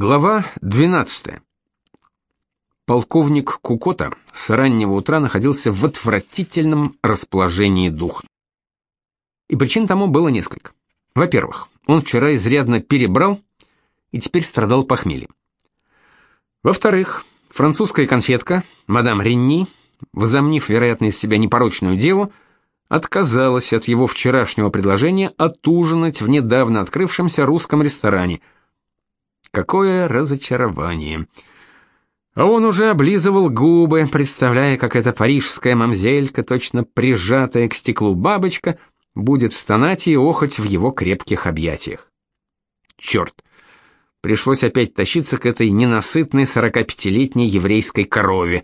Глава 12. Полковник Кукота с раннего утра находился в отвратительном расположении духа. И причин тому было несколько. Во-первых, он вчера изрядно перебрал и теперь страдал похмельем. Во-вторых, французская конфетка, мадам Ренни, возомнив, вероятно, из себя непорочную деву, отказалась от его вчерашнего предложения отужинать в недавно открывшемся русском ресторане – Какое разочарование. А он уже облизывал губы, представляя, как эта парижская мамзелька, точно прижатая к стеклу бабочка, будет стонать и охоть в его крепких объятиях. Черт! Пришлось опять тащиться к этой ненасытной 45-летней еврейской корове,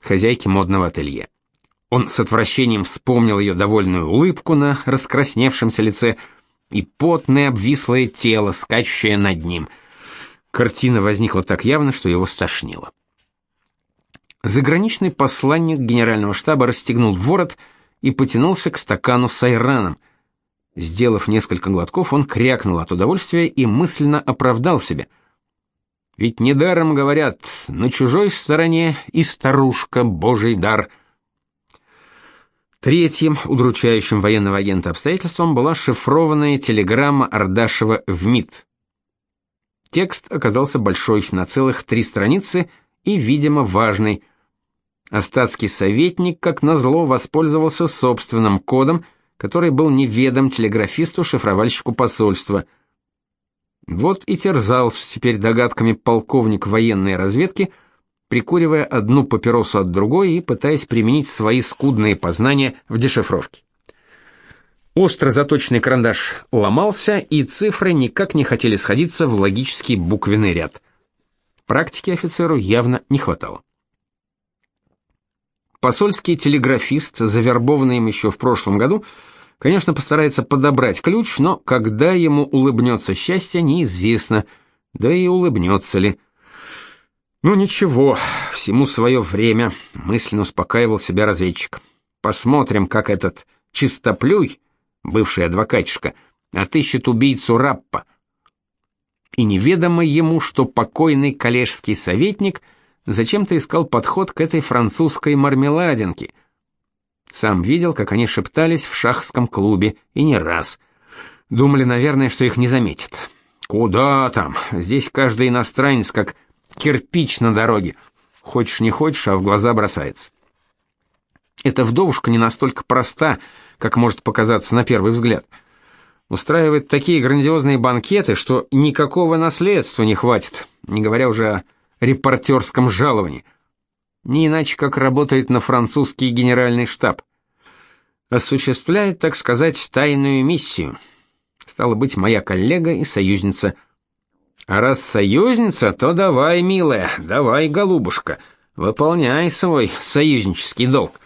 хозяйке модного ателье. Он с отвращением вспомнил ее довольную улыбку на раскрасневшемся лице и потное обвислое тело, скачущее над ним — Картина возникла так явно, что его стошнило. Заграничный посланник генерального штаба расстегнул ворот и потянулся к стакану с айраном. Сделав несколько глотков, он крякнул от удовольствия и мысленно оправдал себя. Ведь недаром говорят: "На чужой стороне и старушка божий дар". Третьим удручающим военного агента обстоятельством была шифрованная телеграмма Ардашева в МИД. Текст оказался большой, на целых три страницы и, видимо, важный. Остатский советник, как назло, воспользовался собственным кодом, который был неведом телеграфисту-шифровальщику посольства. Вот и терзался теперь догадками полковник военной разведки, прикуривая одну папиросу от другой и пытаясь применить свои скудные познания в дешифровке. Остро заточенный карандаш ломался, и цифры никак не хотели сходиться в логический буквенный ряд. Практики офицеру явно не хватало. Посольский телеграфист, завербованный им еще в прошлом году, конечно, постарается подобрать ключ, но когда ему улыбнется счастье, неизвестно, да и улыбнется ли. Ну ничего, всему свое время, мысленно успокаивал себя разведчик. Посмотрим, как этот чистоплюй бывший адвокатишка, отыщет убийцу Раппа. И неведомо ему, что покойный коллежский советник зачем-то искал подход к этой французской мармеладинке. Сам видел, как они шептались в шахском клубе, и не раз. Думали, наверное, что их не заметят. Куда там? Здесь каждый иностранец как кирпич на дороге. Хочешь не хочешь, а в глаза бросается. Эта вдовушка не настолько проста, как может показаться на первый взгляд. Устраивает такие грандиозные банкеты, что никакого наследства не хватит, не говоря уже о репортерском жаловании. Не иначе, как работает на французский генеральный штаб. Осуществляет, так сказать, тайную миссию. Стала быть, моя коллега и союзница. А раз союзница, то давай, милая, давай, голубушка, выполняй свой союзнический долг.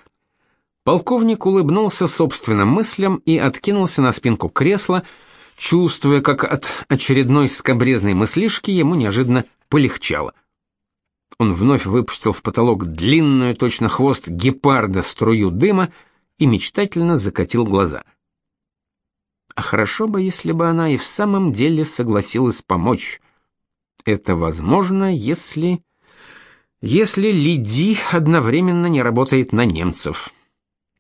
Полковник улыбнулся собственным мыслям и откинулся на спинку кресла, чувствуя, как от очередной скобрезной мыслишки ему неожиданно полегчало. Он вновь выпустил в потолок длинную, точно хвост гепарда, струю дыма и мечтательно закатил глаза. А хорошо бы, если бы она и в самом деле согласилась помочь. Это возможно, если... Если Лиди одновременно не работает на немцев.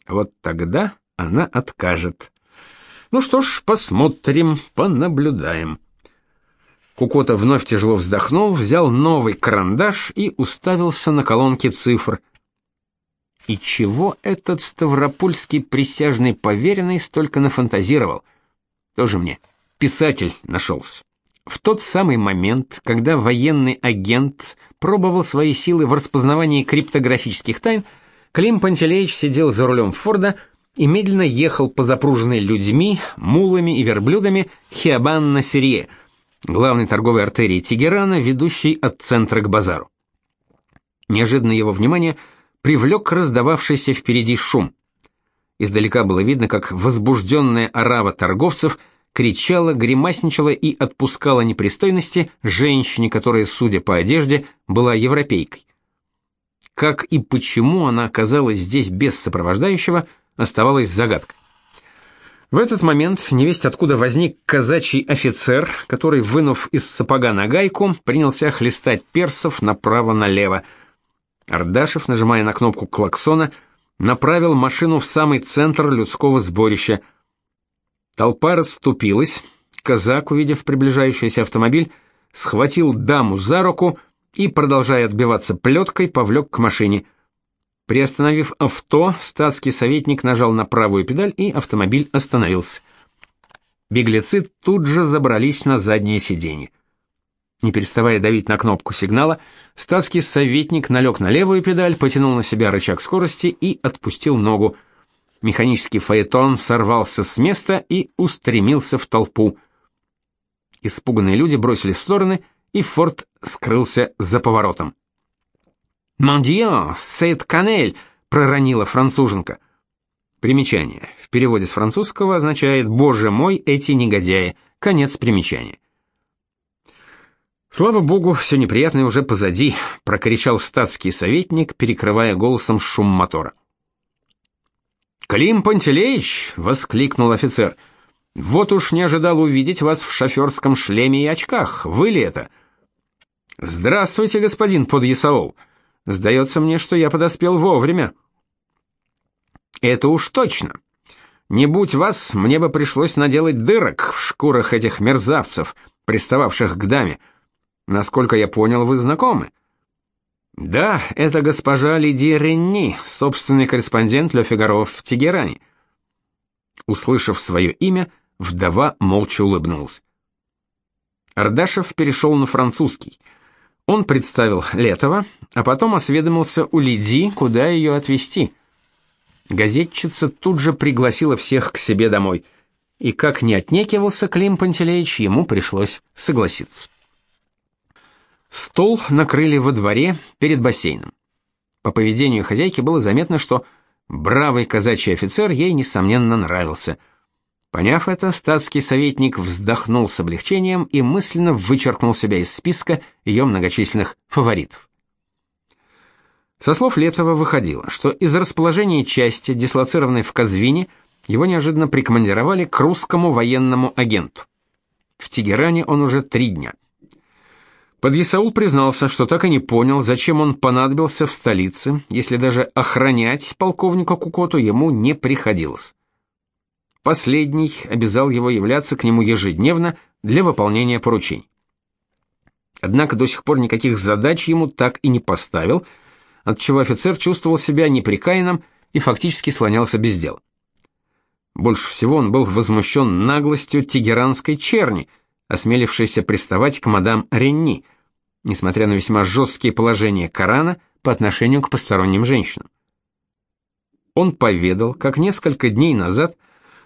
Вот тогда она откажет. Ну что ж, посмотрим, понаблюдаем. Кукота вновь тяжело вздохнул, взял новый карандаш и уставился на колонки цифр. И чего этот ставропольский присяжный поверенный столько нафантазировал? Тоже мне писатель нашелся. В тот самый момент, когда военный агент пробовал свои силы в распознавании криптографических тайн, Клим Пантелеич сидел за рулем Форда и медленно ехал по запруженной людьми, мулами и верблюдами Хиабан-на-Сирье, главной торговой артерии Тегерана, ведущей от центра к базару. Неожиданно его внимание привлек раздававшийся впереди шум. Издалека было видно, как возбужденная орава торговцев кричала, гримасничала и отпускала непристойности женщине, которая, судя по одежде, была европейкой. Как и почему она оказалась здесь без сопровождающего, оставалась загадкой. В этот момент невесть откуда возник казачий офицер, который, вынув из сапога нагайку, принялся хлестать персов направо-налево. Ардашев, нажимая на кнопку клаксона, направил машину в самый центр людского сборища. Толпа расступилась. Казак, увидев приближающийся автомобиль, схватил даму за руку и, продолжая отбиваться плеткой, повлек к машине. Приостановив авто, статский советник нажал на правую педаль, и автомобиль остановился. Беглецы тут же забрались на заднее сиденье. Не переставая давить на кнопку сигнала, статский советник налег на левую педаль, потянул на себя рычаг скорости и отпустил ногу. Механический фаэтон сорвался с места и устремился в толпу. Испуганные люди бросились в стороны, и форт скрылся за поворотом. «Мандио, сет канель!» — проронила француженка. Примечание. В переводе с французского означает «Боже мой, эти негодяи». Конец примечания. Слава богу, все неприятное уже позади, прокричал статский советник, перекрывая голосом шум мотора. Клим Пантелеич, воскликнул офицер. Вот уж не ожидал увидеть вас в шоферском шлеме и очках. Вы ли это? Здравствуйте, господин подъясаул. Сдается мне, что я подоспел вовремя. Это уж точно. Не будь вас, мне бы пришлось наделать дырок в шкурах этих мерзавцев, пристававших к даме. Насколько я понял, вы знакомы. Да, это госпожа Лидия Ренни, собственный корреспондент Ле Фигаро в Тегеране. Услышав свое имя, вдова молча улыбнулась. Ардашев перешел на французский — он представил Летова, а потом осведомился у Лиди, куда ее отвезти. Газетчица тут же пригласила всех к себе домой. И как не отнекивался Клим Пантелеич, ему пришлось согласиться. Стол накрыли во дворе перед бассейном. По поведению хозяйки было заметно, что бравый казачий офицер ей несомненно нравился – Поняв это, статский советник вздохнул с облегчением и мысленно вычеркнул себя из списка ее многочисленных фаворитов. Со слов Летова выходило, что из расположения части, дислоцированной в Казвине, его неожиданно прикомандировали к русскому военному агенту. В Тегеране он уже три дня. Подъясаул признался, что так и не понял, зачем он понадобился в столице, если даже охранять полковника Кукоту ему не приходилось. Последний обязал его являться к нему ежедневно для выполнения поручений. Однако до сих пор никаких задач ему так и не поставил, отчего офицер чувствовал себя неприкаянным и фактически слонялся без дела. Больше всего он был возмущен наглостью тегеранской черни, осмелившейся приставать к мадам Ренни, несмотря на весьма жесткие положения Корана по отношению к посторонним женщинам. Он поведал, как несколько дней назад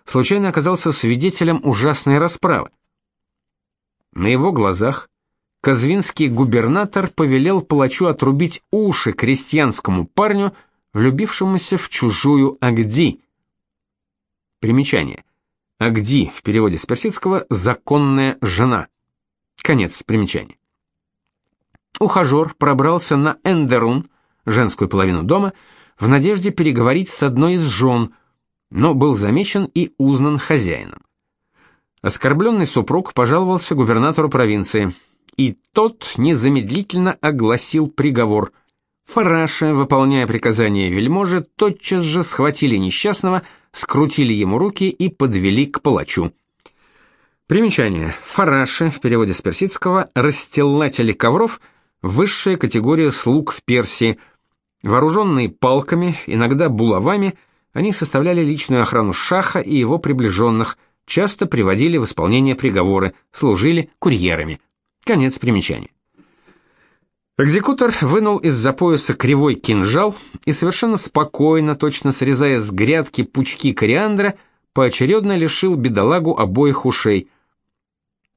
случайно оказался свидетелем ужасной расправы. На его глазах казвинский губернатор повелел палачу отрубить уши крестьянскому парню, влюбившемуся в чужую Агди. Примечание. Агди в переводе с персидского законная жена. Конец примечания. Ухажер пробрался на Эндерун, женскую половину дома, в надежде переговорить с одной из жен, но был замечен и узнан хозяином. Оскорбленный супруг пожаловался губернатору провинции, и тот незамедлительно огласил приговор. Фараши, выполняя приказание вельможи, тотчас же схватили несчастного, скрутили ему руки и подвели к палачу. Примечание. Фараши, в переводе с персидского, расстилатели ковров, высшая категория слуг в Персии, вооруженные палками, иногда булавами – они составляли личную охрану шаха и его приближенных, часто приводили в исполнение приговоры, служили курьерами. Конец примечания. Экзекутор вынул из-за пояса кривой кинжал и совершенно спокойно, точно срезая с грядки пучки кориандра, поочередно лишил бедолагу обоих ушей.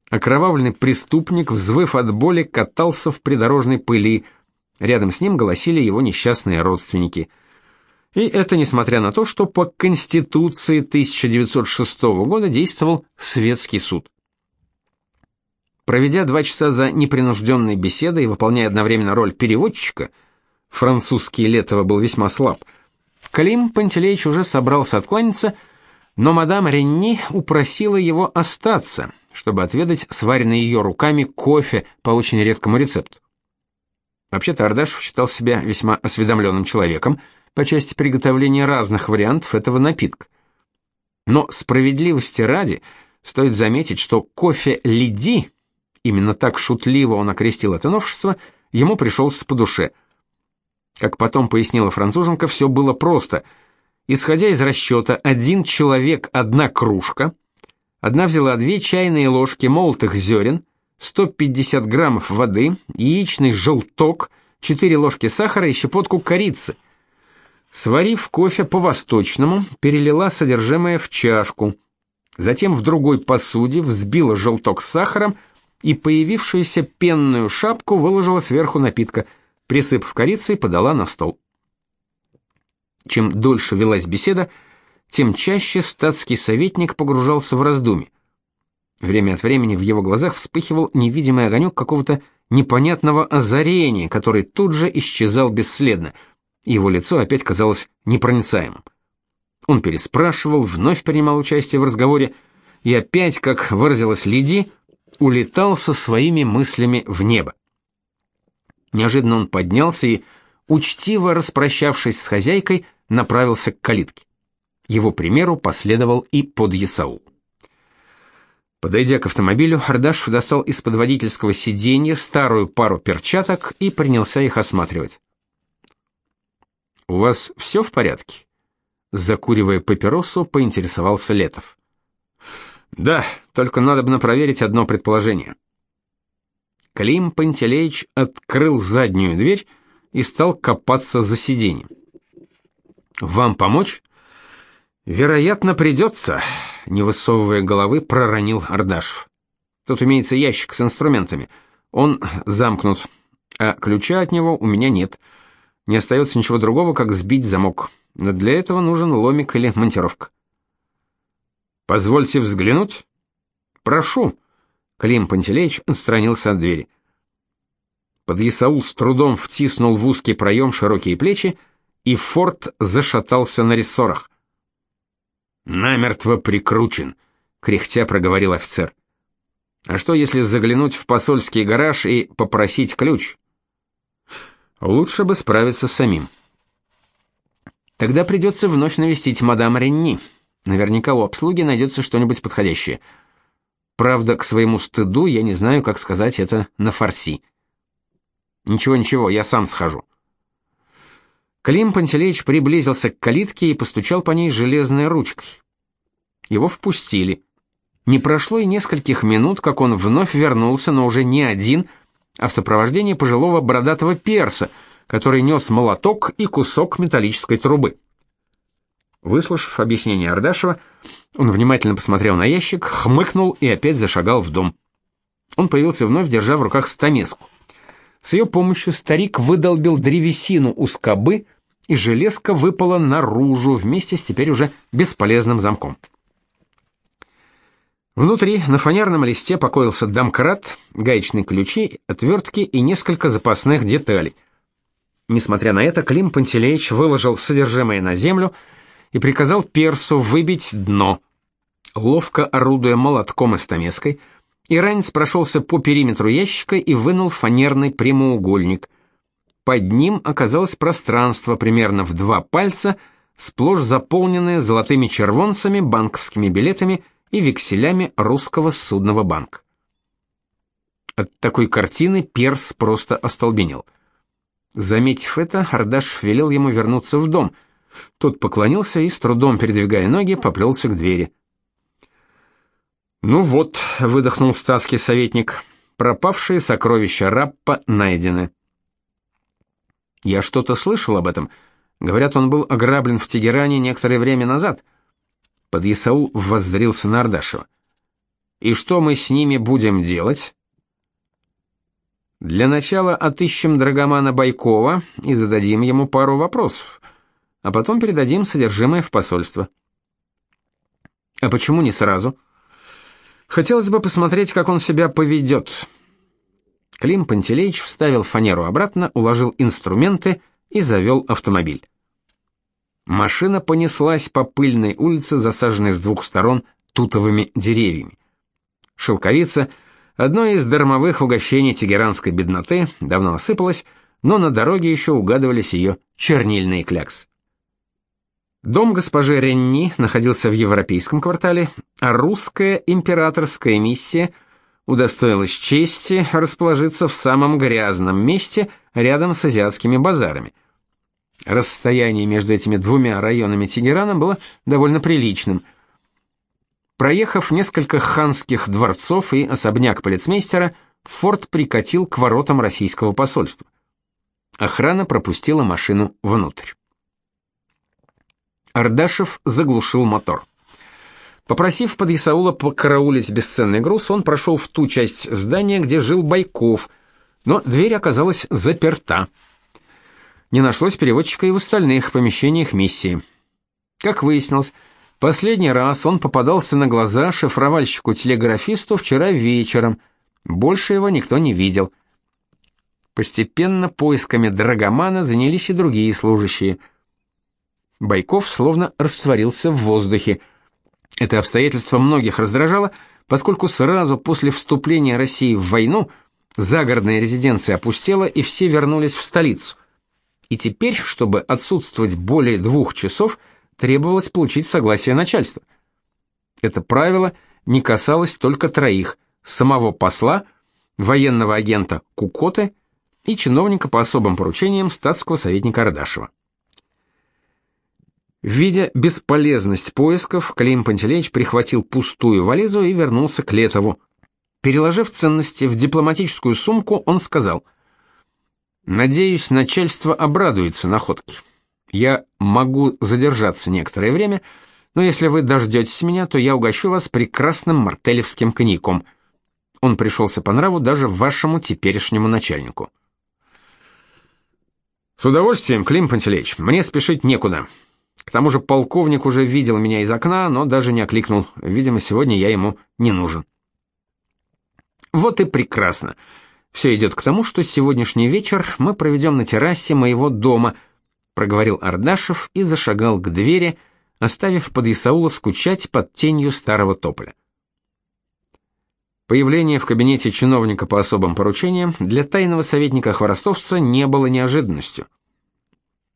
Окровавленный преступник, взвыв от боли, катался в придорожной пыли. Рядом с ним голосили его несчастные родственники – и это несмотря на то, что по Конституции 1906 года действовал светский суд. Проведя два часа за непринужденной беседой и выполняя одновременно роль переводчика, французский Летова был весьма слаб, Клим Пантелеич уже собрался откланяться, Но мадам Ренни упросила его остаться, чтобы отведать сваренный ее руками кофе по очень редкому рецепту. Вообще-то Ардашев считал себя весьма осведомленным человеком по части приготовления разных вариантов этого напитка. Но справедливости ради стоит заметить, что кофе «Леди», именно так шутливо он окрестил это новшество, ему пришелся по душе. Как потом пояснила француженка, все было просто. Исходя из расчета «один человек, одна кружка», одна взяла две чайные ложки молотых зерен, 150 граммов воды, яичный желток, 4 ложки сахара и щепотку корицы – Сварив кофе по-восточному, перелила содержимое в чашку. Затем в другой посуде взбила желток с сахаром и появившуюся пенную шапку выложила сверху напитка, присыпав корицей, подала на стол. Чем дольше велась беседа, тем чаще статский советник погружался в раздумья. Время от времени в его глазах вспыхивал невидимый огонек какого-то непонятного озарения, который тут же исчезал бесследно — его лицо опять казалось непроницаемым. Он переспрашивал, вновь принимал участие в разговоре и опять, как выразилась Лиди, улетал со своими мыслями в небо. Неожиданно он поднялся и, учтиво распрощавшись с хозяйкой, направился к калитке. Его примеру последовал и подъясаул. Подойдя к автомобилю, Ардашев достал из-под водительского сиденья старую пару перчаток и принялся их осматривать. У вас все в порядке? Закуривая папиросу, поинтересовался Летов. Да, только надо бы проверить одно предположение. Клим Пантелеич открыл заднюю дверь и стал копаться за сиденьем. Вам помочь? Вероятно, придется», — не высовывая головы, проронил Ардашев. Тут имеется ящик с инструментами. Он замкнут, а ключа от него у меня нет. Не остается ничего другого, как сбить замок. Но для этого нужен ломик или монтировка. Позвольте взглянуть. Прошу. Клим Пантелеич отстранился от двери. Подъясаул с трудом втиснул в узкий проем широкие плечи, и форт зашатался на рессорах. Намертво прикручен, кряхтя проговорил офицер. А что если заглянуть в посольский гараж и попросить ключ? Лучше бы справиться самим. Тогда придется вновь навестить мадам Ренни. Наверняка у обслуги найдется что-нибудь подходящее. Правда, к своему стыду я не знаю, как сказать это на фарси. Ничего, ничего, я сам схожу. Клим Пантелеич приблизился к калитке и постучал по ней железной ручкой. Его впустили. Не прошло и нескольких минут, как он вновь вернулся, но уже не один, а в сопровождении пожилого бородатого перса, который нес молоток и кусок металлической трубы. Выслушав объяснение Ардашева, он внимательно посмотрел на ящик, хмыкнул и опять зашагал в дом. Он появился вновь, держа в руках стамеску. С ее помощью старик выдолбил древесину у скобы, и железка выпала наружу вместе с теперь уже бесполезным замком. Внутри на фанерном листе покоился домкрат, гаечные ключи, отвертки и несколько запасных деталей. Несмотря на это, Клим Пантелеич выложил содержимое на землю и приказал персу выбить дно. Ловко орудуя молотком и стамеской, иранец прошелся по периметру ящика и вынул фанерный прямоугольник. Под ним оказалось пространство примерно в два пальца, сплошь заполненное золотыми червонцами, банковскими билетами и векселями русского судного банка. От такой картины Перс просто остолбенел. Заметив это, Ардаш велел ему вернуться в дом. Тот поклонился и, с трудом передвигая ноги, поплелся к двери. «Ну вот», — выдохнул статский советник, — «пропавшие сокровища Раппа найдены». «Я что-то слышал об этом. Говорят, он был ограблен в Тегеране некоторое время назад. Подъясаул воззрился на Ардашева. «И что мы с ними будем делать?» «Для начала отыщем Драгомана Байкова и зададим ему пару вопросов, а потом передадим содержимое в посольство». «А почему не сразу?» «Хотелось бы посмотреть, как он себя поведет». Клим Пантелеич вставил фанеру обратно, уложил инструменты и завел автомобиль. Машина понеслась по пыльной улице, засаженной с двух сторон тутовыми деревьями. Шелковица, одно из дармовых угощений тегеранской бедноты, давно осыпалась, но на дороге еще угадывались ее чернильные кляксы. Дом госпожи Ренни находился в европейском квартале, а русская императорская миссия удостоилась чести расположиться в самом грязном месте рядом с азиатскими базарами. Расстояние между этими двумя районами Тегерана было довольно приличным. Проехав несколько ханских дворцов и особняк полицмейстера, форт прикатил к воротам российского посольства. Охрана пропустила машину внутрь. Ардашев заглушил мотор. Попросив подъясаула покараулить бесценный груз, он прошел в ту часть здания, где жил Байков, но дверь оказалась заперта. Не нашлось переводчика и в остальных помещениях миссии. Как выяснилось, последний раз он попадался на глаза шифровальщику-телеграфисту вчера вечером. Больше его никто не видел. Постепенно поисками драгомана занялись и другие служащие – Байков словно растворился в воздухе. Это обстоятельство многих раздражало, поскольку сразу после вступления России в войну загородная резиденция опустела и все вернулись в столицу. И теперь, чтобы отсутствовать более двух часов, требовалось получить согласие начальства. Это правило не касалось только троих: самого посла, военного агента Кукоты и чиновника по особым поручениям статского советника Ардашева. Видя бесполезность поисков, Клим Пантелеич прихватил пустую вализу и вернулся к Летову. Переложив ценности в дипломатическую сумку, он сказал: "Надеюсь, начальство обрадуется находке. Я могу задержаться некоторое время, но если вы дождетесь меня, то я угощу вас прекрасным мартелевским коньяком. Он пришелся по нраву даже вашему теперешнему начальнику". С удовольствием, Клим Пантелеич. Мне спешить некуда. К тому же полковник уже видел меня из окна, но даже не окликнул. Видимо, сегодня я ему не нужен. Вот и прекрасно. Все идет к тому, что сегодняшний вечер мы проведем на террасе моего дома, проговорил Ардашев и зашагал к двери, оставив под Исаула скучать под тенью старого тополя. Появление в кабинете чиновника по особым поручениям для тайного советника Хворостовца не было неожиданностью.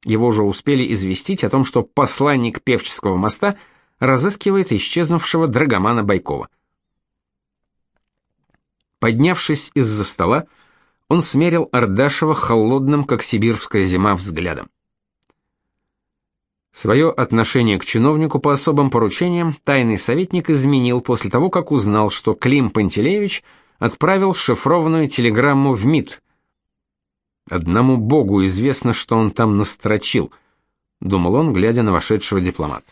Его же успели известить о том, что посланник Певческого моста разыскивает исчезнувшего драгомана Байкова. Поднявшись из-за стола, он смерил Ардашева холодным, как сибирская зима, взглядом. Свое отношение к чиновнику по особым поручениям тайный советник изменил после того, как узнал, что Клим Пантелеевич отправил шифрованную телеграмму в МИД, Одному богу известно, что он там настрочил, думал он, глядя на вошедшего дипломата.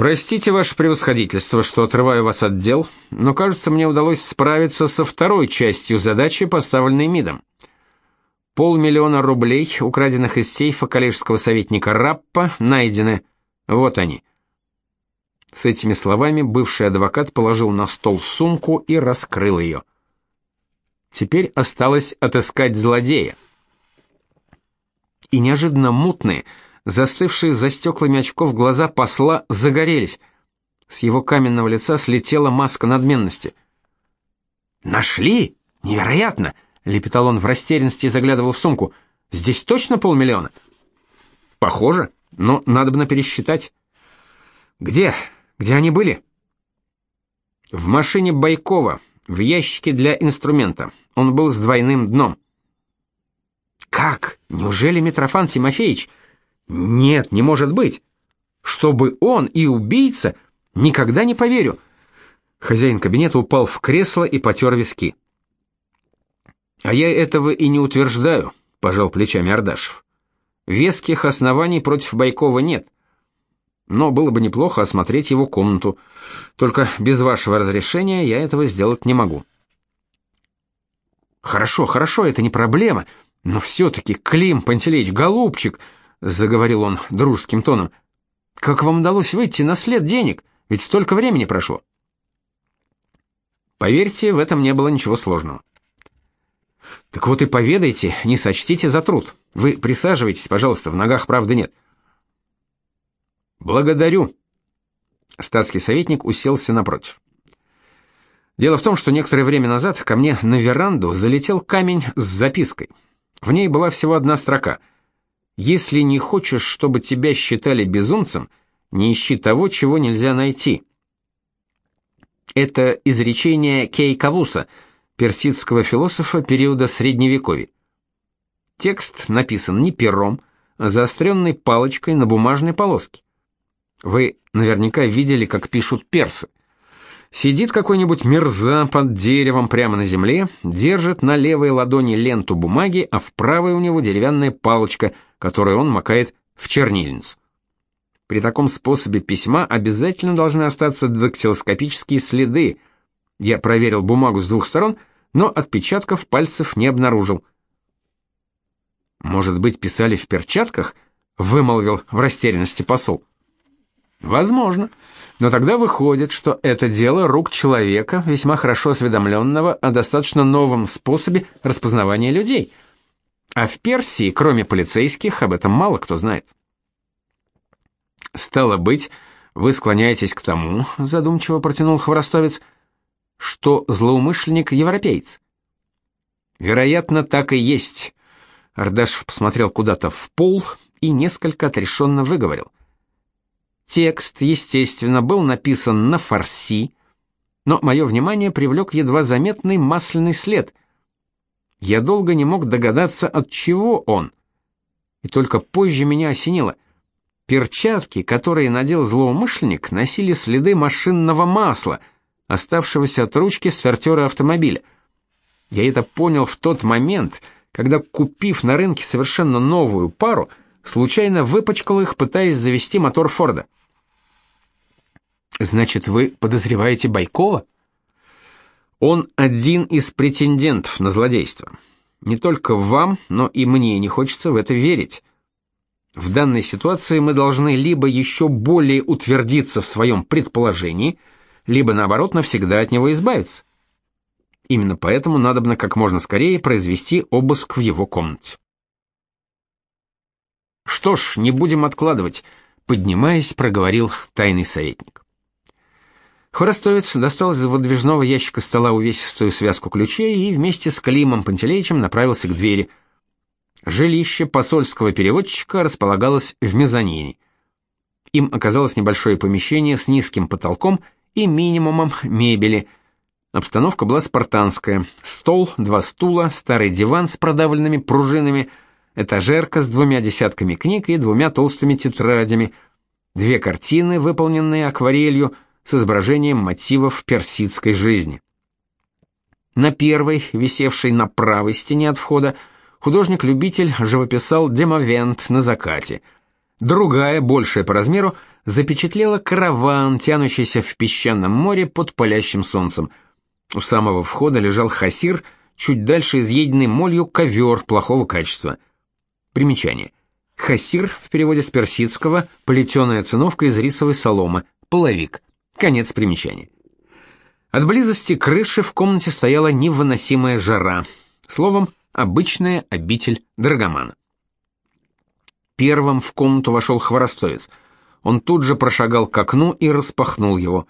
Простите, ваше превосходительство, что отрываю вас от дел, но, кажется, мне удалось справиться со второй частью задачи, поставленной МИДом. Полмиллиона рублей, украденных из сейфа коллежского советника Раппа, найдены. Вот они. С этими словами бывший адвокат положил на стол сумку и раскрыл ее. Теперь осталось отыскать злодея. И неожиданно мутные, застывшие за стеклами очков глаза посла загорелись. С его каменного лица слетела маска надменности. «Нашли? Невероятно!» — лепетал он в растерянности и заглядывал в сумку. «Здесь точно полмиллиона?» «Похоже, но надо бы пересчитать». «Где? Где они были?» «В машине Байкова, в ящике для инструмента. Он был с двойным дном. Как? Неужели Митрофан Тимофеевич? Нет, не может быть. Чтобы он и убийца, никогда не поверю. Хозяин кабинета упал в кресло и потер виски. А я этого и не утверждаю, пожал плечами Ардашев. Веских оснований против Байкова нет но было бы неплохо осмотреть его комнату. Только без вашего разрешения я этого сделать не могу. Хорошо, хорошо, это не проблема, но все таки Клим Пантелеич, голубчик, заговорил он дружеским тоном. Как вам удалось выйти на след денег? Ведь столько времени прошло. Поверьте, в этом не было ничего сложного. Так вот и поведайте, не сочтите за труд. Вы присаживайтесь, пожалуйста, в ногах правды нет. Благодарю. Статский советник уселся напротив. Дело в том, что некоторое время назад ко мне на веранду залетел камень с запиской. В ней была всего одна строка. Если не хочешь, чтобы тебя считали безумцем, не ищи того, чего нельзя найти. Это изречение Кейкавуса, персидского философа периода Средневековья. Текст написан не пером, а заостренной палочкой на бумажной полоске. Вы наверняка видели, как пишут персы. Сидит какой-нибудь мерза под деревом прямо на земле, держит на левой ладони ленту бумаги, а в правой у него деревянная палочка, которую он макает в чернильницу. При таком способе письма обязательно должны остаться дактилоскопические следы. Я проверил бумагу с двух сторон, но отпечатков пальцев не обнаружил. Может быть, писали в перчатках? вымолвил в растерянности посол. Возможно. Но тогда выходит, что это дело рук человека, весьма хорошо осведомленного о достаточно новом способе распознавания людей. А в Персии, кроме полицейских, об этом мало кто знает. Стало быть, вы склоняетесь к тому, задумчиво протянул Хворостовец, что злоумышленник европеец. Вероятно, так и есть. Ардашев посмотрел куда-то в пол и несколько отрешенно выговорил. Текст, естественно, был написан на фарси, но мое внимание привлек едва заметный масляный след. Я долго не мог догадаться, от чего он. И только позже меня осенило. Перчатки, которые надел злоумышленник, носили следы машинного масла, оставшегося от ручки стартера автомобиля. Я это понял в тот момент, когда, купив на рынке совершенно новую пару, случайно выпачкал их, пытаясь завести мотор Форда. Значит, вы подозреваете Байкова? Он один из претендентов на злодейство. Не только вам, но и мне не хочется в это верить. В данной ситуации мы должны либо еще более утвердиться в своем предположении, либо наоборот навсегда от него избавиться. Именно поэтому надобно как можно скорее произвести обыск в его комнате. Что ж, не будем откладывать, поднимаясь, проговорил тайный советник. Хворостовец достал из выдвижного ящика стола увесистую связку ключей и вместе с Климом Пантелеичем направился к двери. Жилище посольского переводчика располагалось в мезонине. Им оказалось небольшое помещение с низким потолком и минимумом мебели. Обстановка была спартанская: стол, два стула, старый диван с продавленными пружинами, этажерка с двумя десятками книг и двумя толстыми тетрадями, две картины, выполненные акварелью с изображением мотивов персидской жизни. На первой, висевшей на правой стене от входа, художник-любитель живописал демовент на закате. Другая, большая по размеру, запечатлела караван, тянущийся в песчаном море под палящим солнцем. У самого входа лежал хасир, чуть дальше изъеденный молью ковер плохого качества. Примечание. Хасир в переводе с персидского плетеная циновка из рисовой соломы, половик. Конец примечания. От близости крыши в комнате стояла невыносимая жара. Словом, обычная обитель драгомана. Первым в комнату вошел хворостовец. Он тут же прошагал к окну и распахнул его.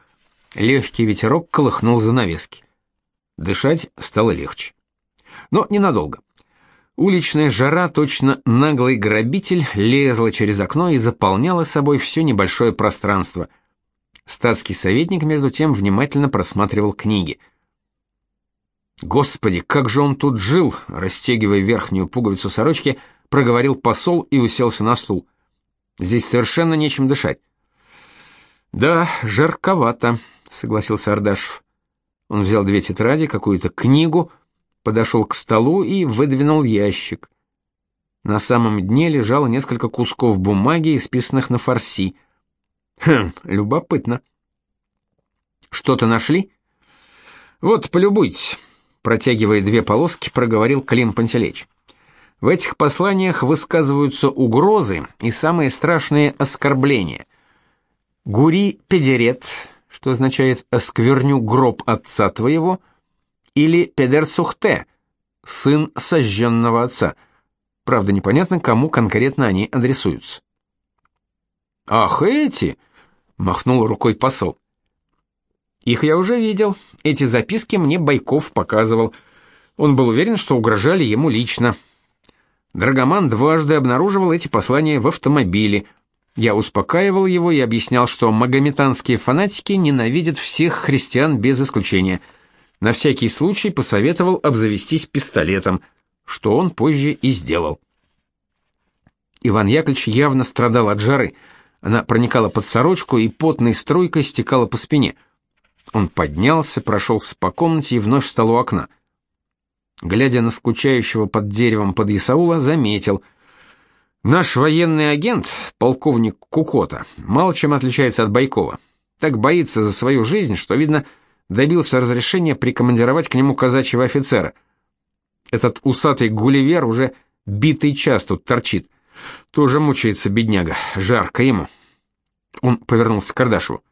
Легкий ветерок колыхнул занавески. Дышать стало легче. Но ненадолго. Уличная жара, точно наглый грабитель, лезла через окно и заполняла собой все небольшое пространство — Статский советник между тем внимательно просматривал книги. Господи, как же он тут жил, расстегивая верхнюю пуговицу сорочки, проговорил посол и уселся на стул. Здесь совершенно нечем дышать. Да, жарковато, согласился Ардашев. Он взял две тетради, какую-то книгу, подошел к столу и выдвинул ящик. На самом дне лежало несколько кусков бумаги, исписанных на фарси. Хм, любопытно. Что-то нашли? Вот, полюбуйтесь, протягивая две полоски, проговорил Клим Пантелеич. В этих посланиях высказываются угрозы и самые страшные оскорбления. Гури педерет, что означает оскверню гроб отца твоего, или педерсухте, сын сожженного отца. Правда, непонятно, кому конкретно они адресуются. Ах, эти, махнул рукой посол. Их я уже видел. Эти записки мне Байков показывал. Он был уверен, что угрожали ему лично. Драгоман дважды обнаруживал эти послания в автомобиле. Я успокаивал его и объяснял, что магометанские фанатики ненавидят всех христиан без исключения. На всякий случай посоветовал обзавестись пистолетом, что он позже и сделал. Иван Яковлевич явно страдал от жары. Она проникала под сорочку и потной струйкой стекала по спине. Он поднялся, прошелся по комнате и вновь встал у окна. Глядя на скучающего под деревом под Исаула, заметил. Наш военный агент, полковник Кукота, мало чем отличается от Байкова. Так боится за свою жизнь, что, видно, добился разрешения прикомандировать к нему казачьего офицера. Этот усатый гулливер уже битый час тут торчит. Тоже мучается бедняга, жарко ему. Он повернулся к Кардашеву.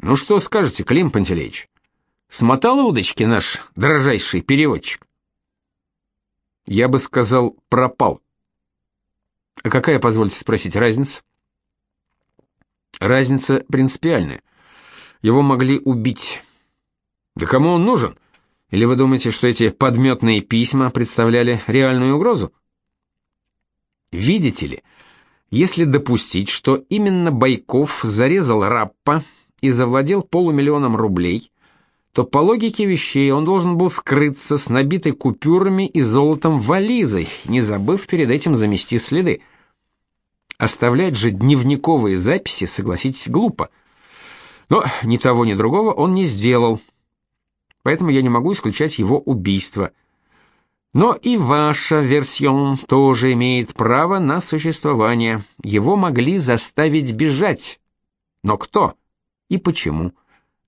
Ну что скажете, Клим Пантелеич? Смотал удочки наш дорожайший переводчик? Я бы сказал, пропал. А какая, позвольте спросить, разница? Разница принципиальная. Его могли убить. Да кому он нужен? Или вы думаете, что эти подметные письма представляли реальную угрозу? Видите ли, если допустить, что именно Байков зарезал Раппа и завладел полумиллионом рублей, то по логике вещей он должен был скрыться с набитой купюрами и золотом вализой, не забыв перед этим замести следы. Оставлять же дневниковые записи, согласитесь, глупо. Но ни того, ни другого он не сделал. Поэтому я не могу исключать его убийство – но и ваша версион тоже имеет право на существование. Его могли заставить бежать. Но кто и почему?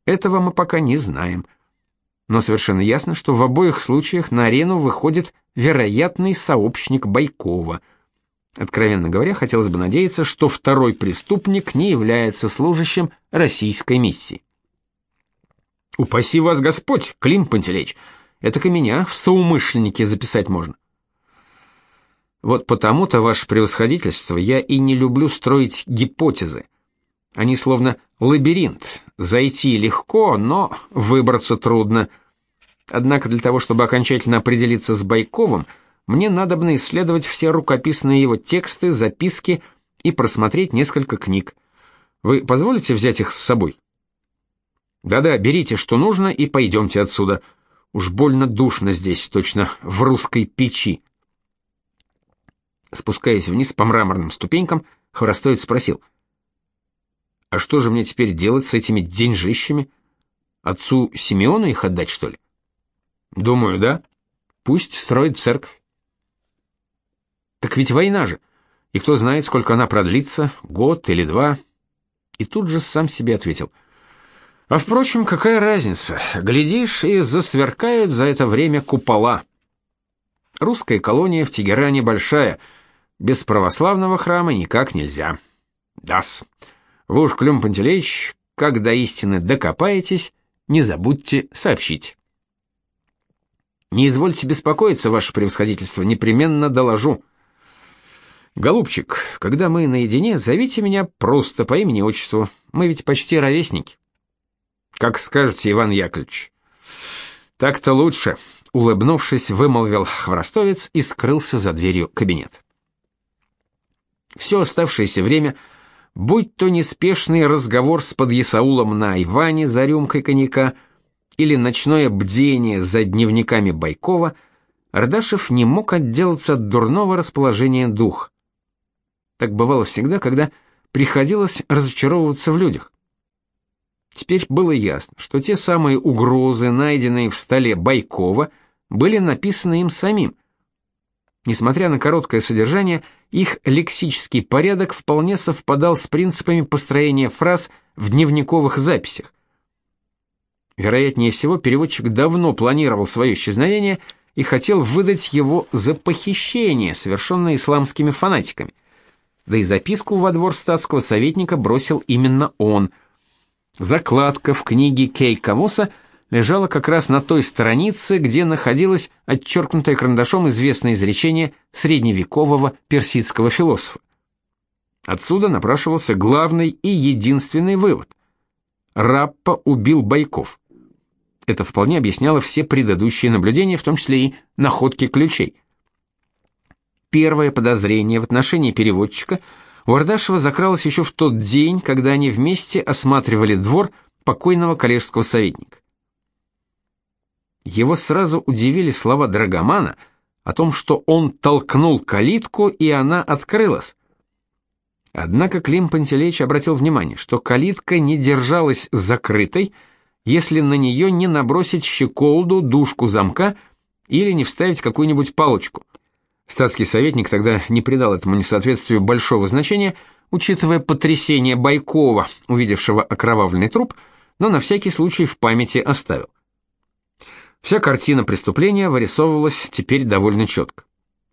Этого мы пока не знаем. Но совершенно ясно, что в обоих случаях на арену выходит вероятный сообщник Байкова. Откровенно говоря, хотелось бы надеяться, что второй преступник не является служащим российской миссии. Упаси вас Господь, Клим Пантелеич. Это и меня в соумышленники записать можно. Вот потому-то, ваше превосходительство, я и не люблю строить гипотезы. Они словно лабиринт. Зайти легко, но выбраться трудно. Однако для того, чтобы окончательно определиться с Байковым, мне надобно исследовать все рукописные его тексты, записки и просмотреть несколько книг. Вы позволите взять их с собой? Да-да, берите, что нужно, и пойдемте отсюда. Уж больно душно здесь, точно в русской печи. Спускаясь вниз по мраморным ступенькам, Хворостовец спросил: "А что же мне теперь делать с этими деньжищами? Отцу Симеону их отдать, что ли?" "Думаю, да. Пусть строит церковь." "Так ведь война же. И кто знает, сколько она продлится, год или два?" И тут же сам себе ответил: а впрочем, какая разница? Глядишь, и засверкают за это время купола. Русская колония в Тегеране большая, без православного храма никак нельзя. Дас. Вы уж, Клюм Пантелеич, как до истины докопаетесь, не забудьте сообщить. Не извольте беспокоиться, ваше превосходительство, непременно доложу. Голубчик, когда мы наедине, зовите меня просто по имени-отчеству. Мы ведь почти ровесники. Как скажете, Иван Яковлевич. Так-то лучше, улыбнувшись, вымолвил Хворостовец и скрылся за дверью кабинет. Все оставшееся время, будь то неспешный разговор с подъясаулом на Иване за рюмкой коньяка или ночное бдение за дневниками Байкова, Ардашев не мог отделаться от дурного расположения дух. Так бывало всегда, когда приходилось разочаровываться в людях. Теперь было ясно, что те самые угрозы, найденные в столе Байкова, были написаны им самим. Несмотря на короткое содержание, их лексический порядок вполне совпадал с принципами построения фраз в дневниковых записях. Вероятнее всего, переводчик давно планировал свое исчезновение и хотел выдать его за похищение, совершенное исламскими фанатиками. Да и записку во двор статского советника бросил именно он – Закладка в книге Кей Камоса лежала как раз на той странице, где находилось отчеркнутое карандашом известное изречение средневекового персидского философа. Отсюда напрашивался главный и единственный вывод. Раппа убил Байков. Это вполне объясняло все предыдущие наблюдения, в том числе и находки ключей. Первое подозрение в отношении переводчика у Ардашева закралось еще в тот день, когда они вместе осматривали двор покойного коллежского советника. Его сразу удивили слова Драгомана о том, что он толкнул калитку, и она открылась. Однако Клим Пантелеич обратил внимание, что калитка не держалась закрытой, если на нее не набросить щеколду, дужку замка или не вставить какую-нибудь палочку. Статский советник тогда не придал этому несоответствию большого значения, учитывая потрясение Байкова, увидевшего окровавленный труп, но на всякий случай в памяти оставил. Вся картина преступления вырисовывалась теперь довольно четко.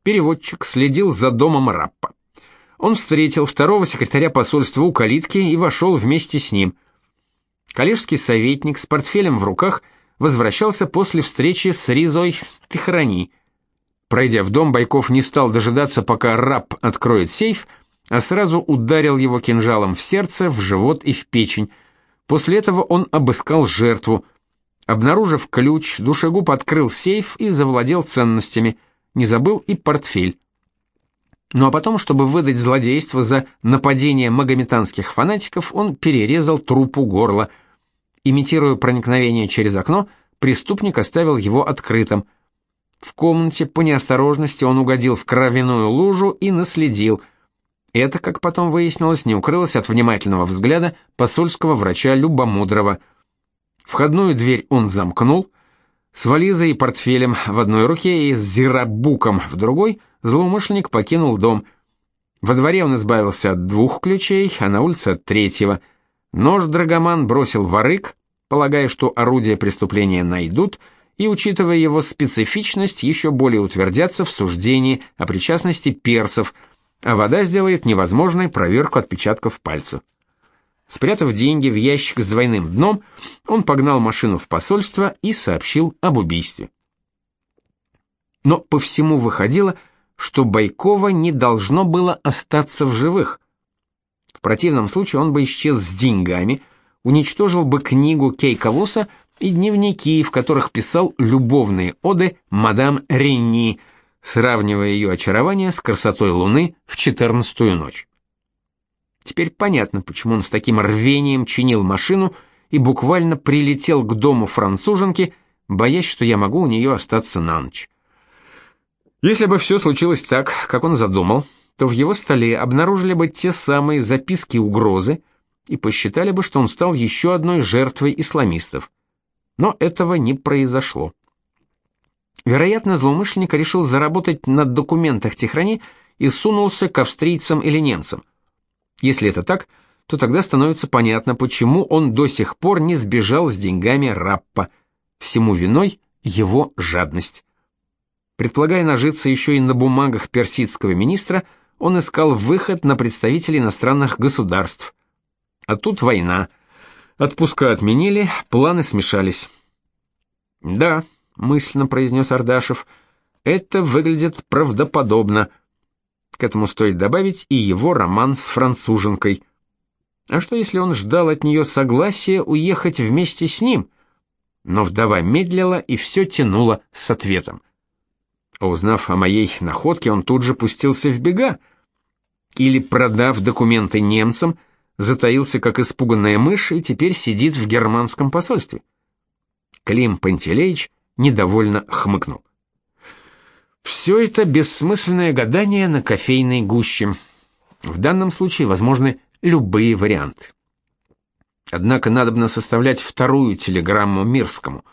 Переводчик следил за домом Раппа. Он встретил второго секретаря посольства у калитки и вошел вместе с ним. Коллежский советник с портфелем в руках возвращался после встречи с Ризой Тихорани. Пройдя в дом, Байков не стал дожидаться, пока раб откроет сейф, а сразу ударил его кинжалом в сердце, в живот и в печень. После этого он обыскал жертву – Обнаружив ключ, душегуб открыл сейф и завладел ценностями, не забыл и портфель. Ну а потом, чтобы выдать злодейство за нападение магометанских фанатиков, он перерезал трупу горло. Имитируя проникновение через окно, преступник оставил его открытым. В комнате по неосторожности он угодил в кровяную лужу и наследил. Это, как потом выяснилось, не укрылось от внимательного взгляда посольского врача Любомудрова – Входную дверь он замкнул, с вализой и портфелем в одной руке и с зирабуком в другой злоумышленник покинул дом. Во дворе он избавился от двух ключей, а на улице от третьего. Нож Драгоман бросил в арык, полагая, что орудие преступления найдут, и, учитывая его специфичность, еще более утвердятся в суждении о причастности персов, а вода сделает невозможной проверку отпечатков пальцев. Спрятав деньги в ящик с двойным дном, он погнал машину в посольство и сообщил об убийстве. Но по всему выходило, что Байкова не должно было остаться в живых. В противном случае он бы исчез с деньгами, уничтожил бы книгу Кейкалуса и дневники, в которых писал любовные оды мадам Ренни, сравнивая ее очарование с красотой луны в четырнадцатую ночь. Теперь понятно, почему он с таким рвением чинил машину и буквально прилетел к дому француженки, боясь, что я могу у нее остаться на ночь. Если бы все случилось так, как он задумал, то в его столе обнаружили бы те самые записки угрозы и посчитали бы, что он стал еще одной жертвой исламистов. Но этого не произошло. Вероятно, злоумышленник решил заработать на документах Техрани и сунулся к австрийцам или немцам – если это так, то тогда становится понятно, почему он до сих пор не сбежал с деньгами Раппа. Всему виной его жадность. Предполагая нажиться еще и на бумагах персидского министра, он искал выход на представителей иностранных государств. А тут война. Отпуска отменили, планы смешались. «Да», — мысленно произнес Ардашев, — «это выглядит правдоподобно». К этому стоит добавить и его роман с француженкой. А что если он ждал от нее согласия уехать вместе с ним? Но вдова медлила и все тянула с ответом. Узнав о моей находке, он тут же пустился в бега. Или, продав документы немцам, затаился как испуганная мышь и теперь сидит в германском посольстве. Клим Пантелеич недовольно хмыкнул. Все это бессмысленное гадание на кофейной гуще. В данном случае возможны любые варианты. Однако надобно составлять вторую телеграмму Мирскому.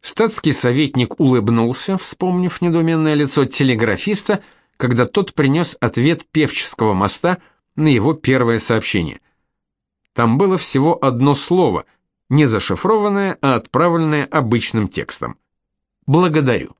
Статский советник улыбнулся, вспомнив недоуменное лицо телеграфиста, когда тот принес ответ Певческого моста на его первое сообщение. Там было всего одно слово, не зашифрованное, а отправленное обычным текстом. «Благодарю».